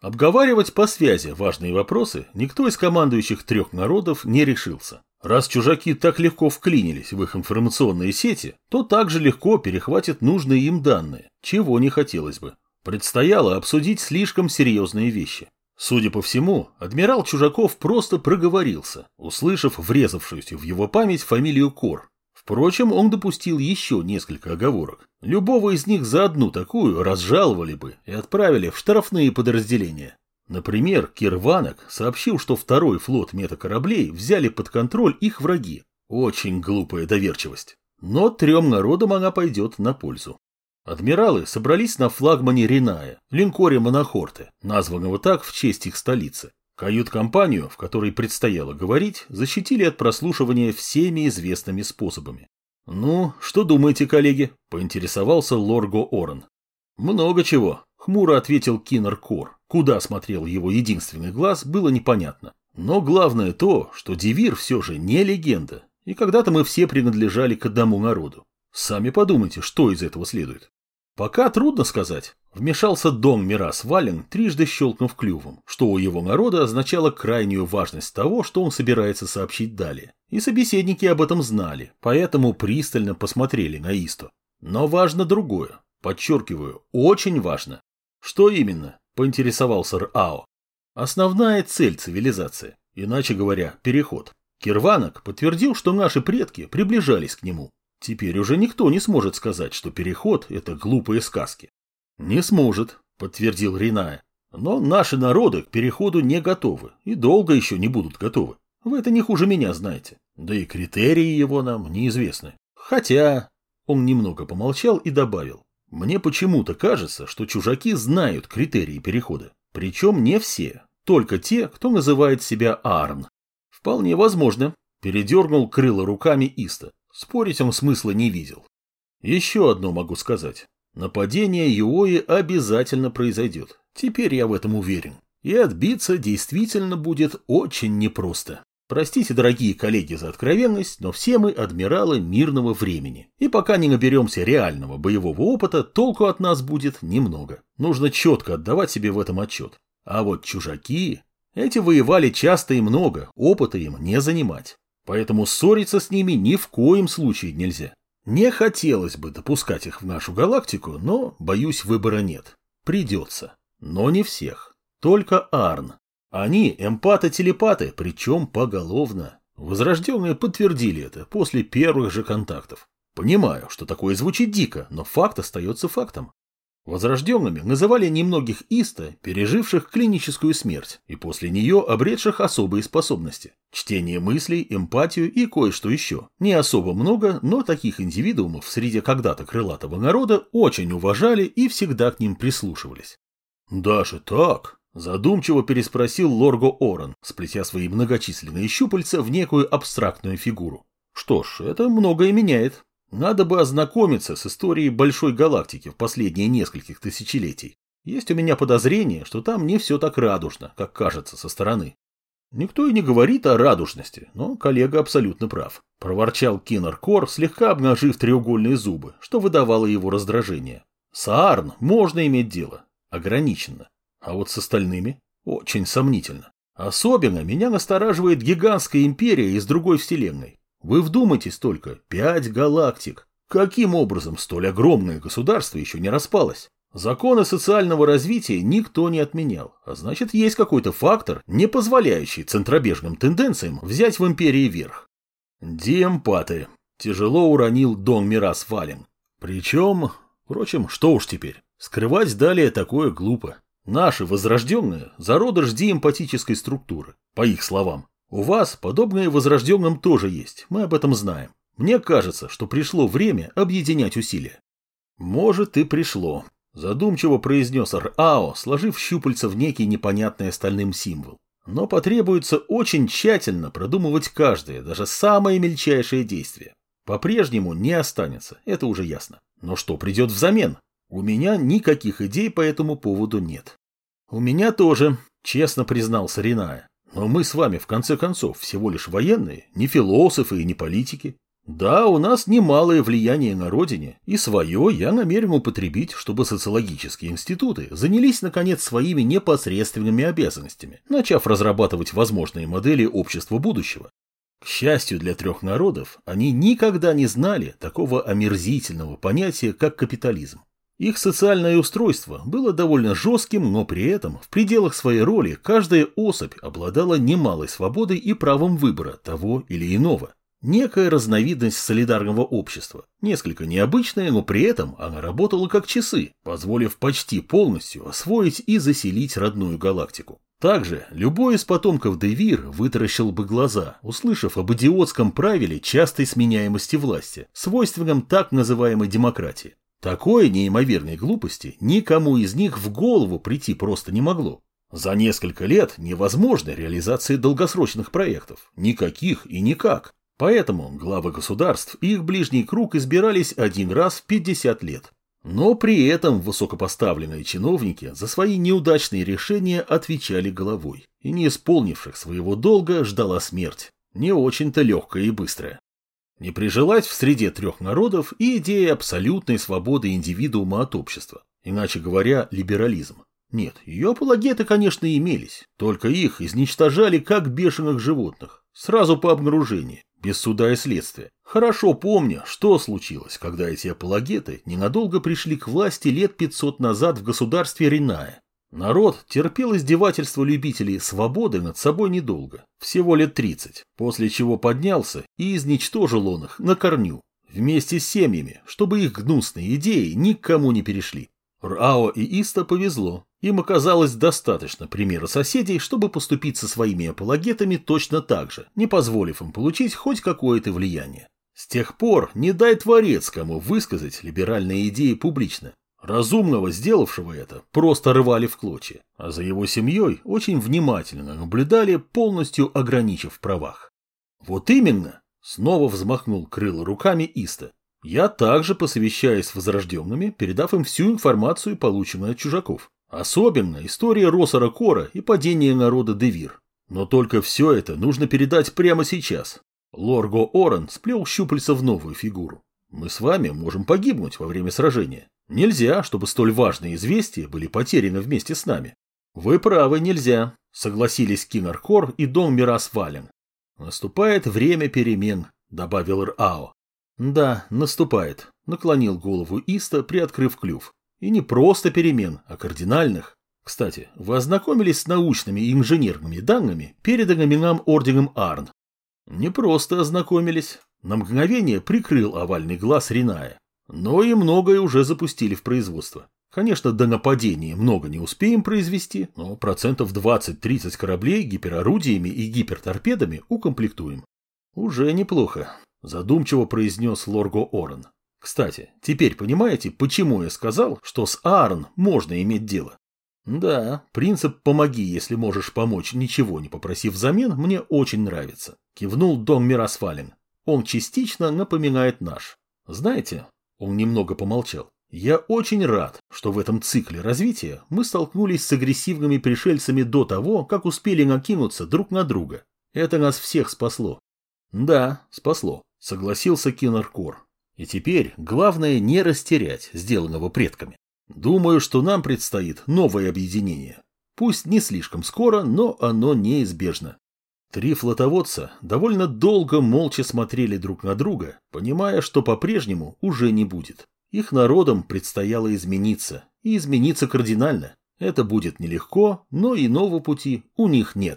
Обговаривать по связи важные вопросы никто из командующих трех народов не решился. Раз чужаки так легко вклинились в их информационные сети, то также легко перехватят нужные им данные, чего не хотелось бы. Предстояло обсудить слишком серьезные вещи. Судя по всему, адмирал Чужаков просто проговорился, услышав врезавшуюся в его память фамилию Кор. Впрочем, он допустил еще несколько оговорок. Любого из них за одну такую разжаловали бы и отправили в штрафные подразделения. Например, Кирванок сообщил, что второй флот метакораблей взяли под контроль их враги. Очень глупая доверчивость. Но трем народам она пойдет на пользу. Адмиралы собрались на флагмане Риная, линкоре Монохорте, названного так в честь их столицы. Кают-компанию, в которой предстояло говорить, защитили от прослушивания всеми известными способами. «Ну, что думаете, коллеги?» – поинтересовался Лорго Орен. «Много чего», – хмуро ответил Киннер Кор. Куда смотрел его единственный глаз, было непонятно. Но главное то, что Дивир все же не легенда, и когда-то мы все принадлежали к одному народу. Сами подумайте, что из этого следует. Пока трудно сказать. Вмешался Дон Мирас Вален, трижды щелкнув клювом, что у его народа означало крайнюю важность того, что он собирается сообщить далее. И собеседники об этом знали, поэтому пристально посмотрели на Исто. Но важно другое. Подчеркиваю, очень важно. Что именно? Поинтересовался Рао. Основная цель цивилизации, иначе говоря, переход. Кирванок подтвердил, что наши предки приближались к нему. Теперь уже никто не сможет сказать, что переход – это глупые сказки. Не сможет, подтвердил Риная. Но наши народы к переходу не готовы и долго еще не будут готовы. Вы это не хуже меня знаете. Да и критерии его нам неизвестны. Хотя... Он немного помолчал и добавил. Мне почему-то кажется, что чужаки знают критерии перехода. Причем не все, только те, кто называет себя Арн. Вполне возможно. Передернул крыло руками Иста. Спорить он смысла не видел. Еще одно могу сказать. Нападение Юои обязательно произойдет. Теперь я в этом уверен. И отбиться действительно будет очень непросто. Простите, дорогие коллеги, за откровенность, но все мы адмиралы мирного времени. И пока не наберемся реального боевого опыта, толку от нас будет немного. Нужно четко отдавать себе в этом отчет. А вот чужаки... Эти воевали часто и много, опыта им не занимать. Поэтому ссориться с ними ни в коем случае нельзя. Не хотелось бы допускать их в нашу галактику, но, боюсь, выбора нет. Придется. Но не всех. Только Арн. Они эмпаты-телепаты, причем поголовно. Возрожденные подтвердили это после первых же контактов. Понимаю, что такое звучит дико, но факт остается фактом. Возрожденными называли немногих иста, переживших клиническую смерть и после нее обретших особые способности. Чтение мыслей, эмпатию и кое-что еще. Не особо много, но таких индивидуумов среди когда-то крылатого народа очень уважали и всегда к ним прислушивались. «Даже так?» – задумчиво переспросил Лорго Орен, сплетя свои многочисленные щупальца в некую абстрактную фигуру. «Что ж, это многое меняет. Надо бы ознакомиться с историей Большой Галактики в последние нескольких тысячелетий. Есть у меня подозрение, что там не все так радужно, как кажется со стороны. Никто и не говорит о радужности, но коллега абсолютно прав. Проворчал Киннер Кор, слегка обнажив треугольные зубы, что выдавало его раздражение. С Аарн можно иметь дело. Ограниченно. А вот с остальными очень сомнительно. Особенно меня настораживает гигантская империя из другой вселенной. Вы вдумайтесь только, пять галактик. Каким образом столь огромное государство еще не распалось? Законы социального развития никто не отменял, а значит есть какой-то фактор, не позволяющий центробежным тенденциям взять в империи верх. Диэмпаты. Тяжело уронил Дон Мирас Вален. Причем, впрочем, что уж теперь, скрывать далее такое глупо. Наши возрожденные – зародыш диэмпатической структуры, по их словам. У вас подобное возрожденным тоже есть, мы об этом знаем. Мне кажется, что пришло время объединять усилия. Может и пришло, задумчиво произнес Ар-Ао, сложив щупальца в некий непонятный остальным символ. Но потребуется очень тщательно продумывать каждое, даже самое мельчайшее действие. По-прежнему не останется, это уже ясно. Но что придет взамен? У меня никаких идей по этому поводу нет. У меня тоже, честно признался Риная. Но мы с вами, в конце концов, всего лишь военные, не философы и не политики. Да, у нас немалое влияние на родине, и свое я намерен употребить, чтобы социологические институты занялись, наконец, своими непосредственными обязанностями, начав разрабатывать возможные модели общества будущего. К счастью для трех народов, они никогда не знали такого омерзительного понятия, как капитализм. Их социальное устройство было довольно жестким, но при этом в пределах своей роли каждая особь обладала немалой свободой и правом выбора того или иного. Некая разновидность солидарного общества, несколько необычная, но при этом она работала как часы, позволив почти полностью освоить и заселить родную галактику. Также любой из потомков Девир вытаращил бы глаза, услышав об идиотском правиле частой сменяемости власти, свойственном так называемой демократии. Такой неимоверной глупости никому из них в голову прийти просто не могло. За несколько лет невозможна реализация долгосрочных проектов. Никаких и никак. Поэтому главы государств и их ближний круг избирались один раз в 50 лет. Но при этом высокопоставленные чиновники за свои неудачные решения отвечали головой, и не исполнивших своего долга ждала смерть, не очень-то легкая и быстрая. Не прижилась в среде трех народов и идея абсолютной свободы индивидуума от общества, иначе говоря, либерализм. Нет, ее апологеты, конечно, имелись, только их изничтожали как бешеных животных, сразу по обнаружению, без суда и следствия. Хорошо помня, что случилось, когда эти апологеты ненадолго пришли к власти лет 500 назад в государстве Риная, Народ терпел издевательство любителей свободы над собой недолго, всего лет 30, после чего поднялся и изничтожил он их на корню, вместе с семьями, чтобы их гнусные идеи никому не перешли. Рао и Иста повезло, им оказалось достаточно примера соседей, чтобы поступить со своими апологетами точно так же, не позволив им получить хоть какое-то влияние. С тех пор не дай творец кому высказать либеральные идеи публично. Разумного, сделавшего это, просто рвали в клочья, а за его семьей очень внимательно наблюдали, полностью ограничив в правах. Вот именно, снова взмахнул крыло руками Иста. Я также посовещаюсь с возрожденными, передав им всю информацию, полученную от чужаков. Особенно история Росара Кора и падения народа Девир. Но только все это нужно передать прямо сейчас. Лорго Оран сплел щупальца в новую фигуру. Мы с вами можем погибнуть во время сражения. Нельзя, чтобы столь важные известия были потеряны вместе с нами. Вы правы, нельзя, согласились Кинаркор и Дон Мирас Вален. Наступает время перемен, добавил Рао. Да, наступает, наклонил голову Иста, приоткрыв клюв. И не просто перемен, а кардинальных. Кстати, вы ознакомились с научными и инженерными данными, переданными нам орденом Арн? Не просто ознакомились. На мгновение прикрыл овальный глаз Риная. Но и многое уже запустили в производство. Конечно, до нападения много не успеем произвести, но процентов 20-30 кораблей гиперорудиями и гиперторпедами укомплектуем. Уже неплохо, задумчиво произнес Лорго Орен. Кстати, теперь понимаете, почему я сказал, что с Аарон можно иметь дело? Да, принцип «помоги, если можешь помочь, ничего не попросив взамен» мне очень нравится. Кивнул Дон Миросфалин. Он частично напоминает наш. Знаете, он немного помолчал. Я очень рад, что в этом цикле развития мы столкнулись с агрессивными пришельцами до того, как успели накинуться друг на друга. Это нас всех спасло. Да, спасло, согласился Кинаркор. И теперь главное не растерять сделанного предками. Думаю, что нам предстоит новое объединение. Пусть не слишком скоро, но оно неизбежно. Три флотоводца довольно долго молча смотрели друг на друга, понимая, что по-прежнему уже не будет. Их народам предстояло измениться, и измениться кардинально. Это будет нелегко, но иного пути у них нет.